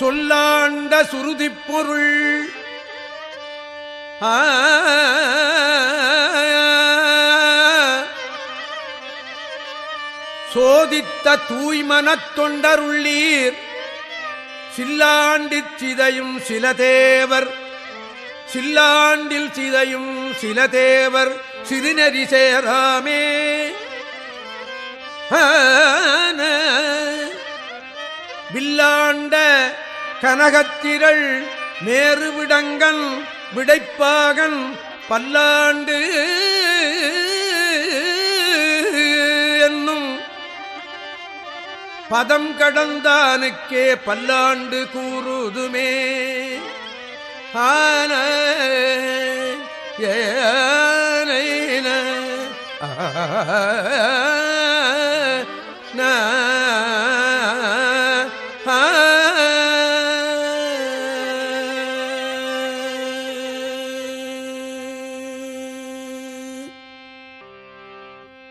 சொல்லாண்ட சுருதிப் பொருள் சோதித்த தூய்மனத் தொண்டருள்ளீர். சில்லாண்டிற் சிதையும் சில தேவர். சில்லாண்டில் சிதையும் சில தேவர். சிறுநெறி சேராமே. வில்லாண்ட கனகத்திரள் மேறுவிடங்கன் விடைப்பாகன் பல்லாண்டு என்னும் பதம் கடந்தானுக்கே பல்லாண்டு கூறுதுமே ஆன ஏன ஆ,